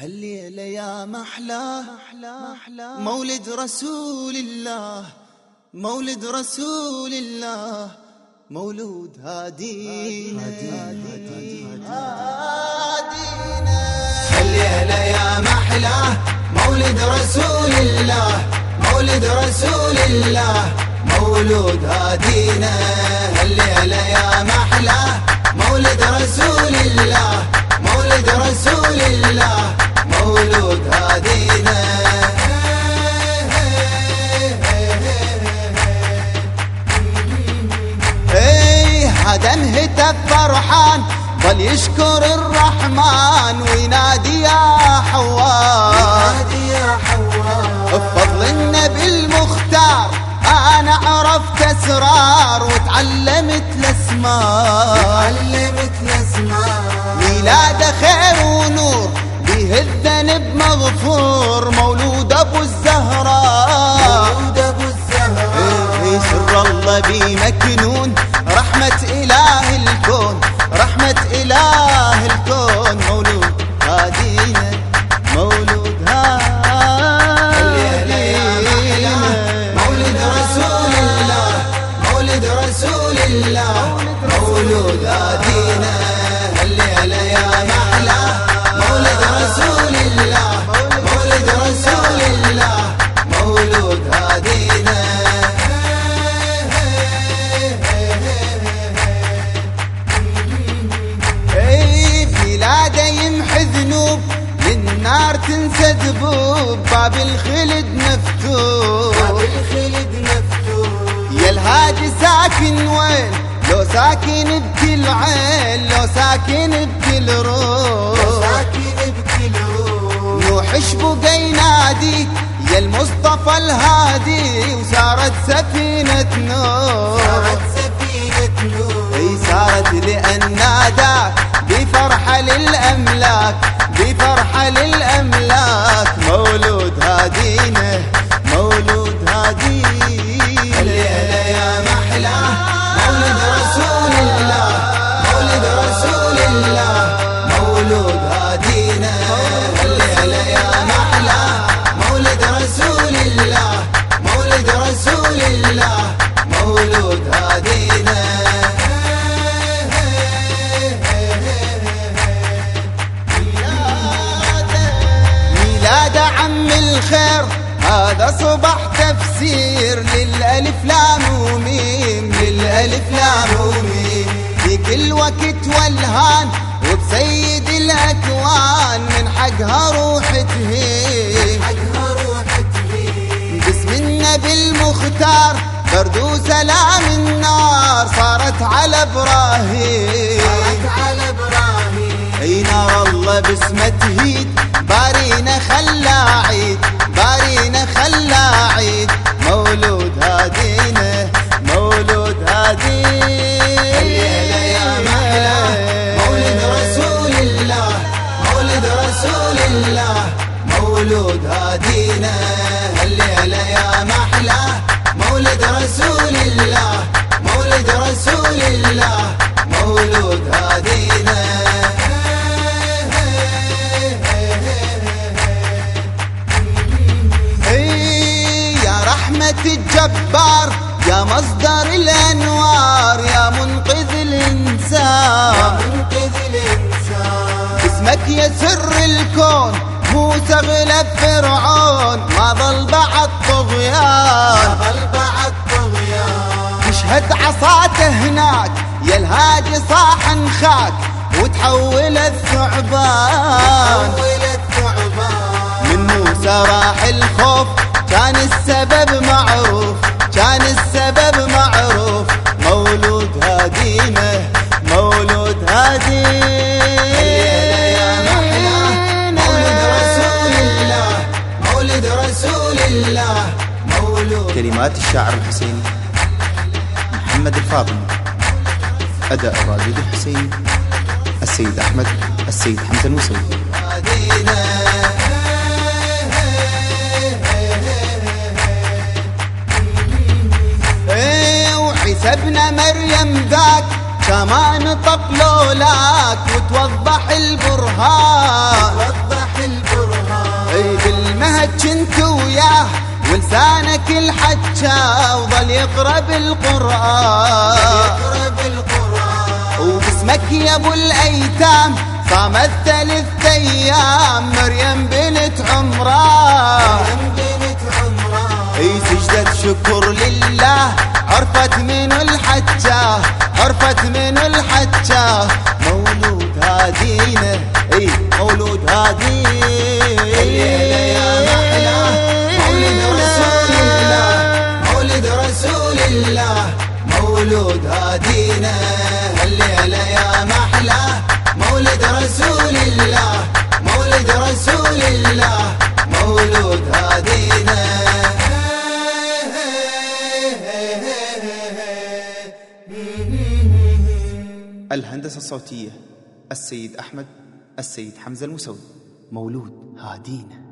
هالليلة يا محلاه مولد رسول الله مولد رسول الله مولود هادينا هالليلة يا محلاه مولد رسول الله مولد رسول الله مولود هادينا هالليلة يا محلاه مولد رسول يشكر الرحمن وينادي يا حوار. بفضل النبي المختار أنا عرفت أسرار وتعلمت الاسماء علمت الاسماء ميلاد خير ونور به الذنب مغفور. مولود أبو الزهراء. مولود ابو الزهراء سر الله بي مكنون رحمة إله الكون. رحمة إله الكون الخلد مفتوح. بالخلد مفتوح. يا الهادي ساكن وين؟ لو ساكن بكل عين لو ساكن بكل روح. ساكن بكل روح. نوح شبقى يناديك يا المصطفى الهادي وصارت سفينة نوح. صارت سفينة نور أي صارت لأن ناداك بفرحة للأملاك. هذا صبح تفسير للألف لام وميم للألف لام وميم في كل وقت والهان وبسيد الأكوان من حقها روح تهيم باسم النبي المختار برد وسلام النار صارت على إبراهيم. صارت على إبراهيم. أي نار الله باسمه تهيد بارينا خلا مولود هادينا الليلة يا محلى. مولد رسول الله مولد رسول الله. مولود هادينا. يا رحمة الجبار يا مصدر الأنوار يا منقذ الإنسان. منقذ الإنسان. اسمك يا سر الكون موسى غلب فرعون ما ظل بعد طغيان. تشهد عصاته هناك يا الهادي صاح نخاك وتحول الثعبان. من موسى راح الخوف كان السبب معروف كان السبب معروف. كلمات الشاعر الحسيني محمد الفاطمي أداء الراديد الحسيني السيد أحمد السيد حمزة الوسوي وحسبنا مريم ذاك كما طبلو لك وتوضح البرهان. وتوضح البرهان. إيه بالمهد كنت وياه ولسانه الحجة وظل يقرأ بالقرآن وباسمك يا أبو الأيتام صامت ثلاث أيام مريم بنت عمران أي سجدة شكر لله عرفت من الهندسة الصوتية السيد أحمد السيد حمزة المسوي مولود هادينا.